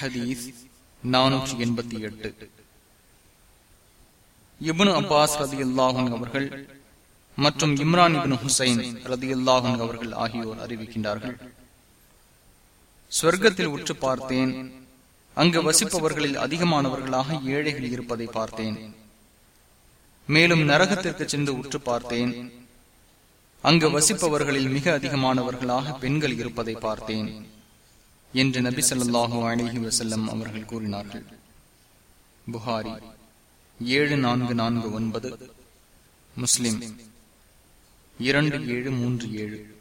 ஹதீஸ் நானூற்றி எண்பத்தி எட்டு. இபுனு அப்பாஸ் ரதி அல்லாஹன் அவர்கள் மற்றும் இம்ரான் இபின் ஹுசைன் ரதி அல்லாஹன் அவர்கள் ஆகியோர் அறிவிக்கின்றார்கள். சொர்க்கத்தில் உற்று பார்த்தேன். அங்கு வசிப்பவர்களில் அதிகமானவர்களாக ஏழைகள் இருப்பதை பார்த்தேன். மேலும் நரகத்திற்கு சென்று உற்று பார்த்தேன். அங்கு வசிப்பவர்களில் மிக அதிகமானவர்களாக பெண்கள் இருப்பதை பார்த்தேன். என்று நபி சொல்லாஹு அலிஹி வசல்லம் அவர்கள் கூறினார்கள். புகாரி ஏழு நான்கு நான்கு ஒன்பது. முஸ்லிம் இரண்டு ஏழு மூன்று ஏழு.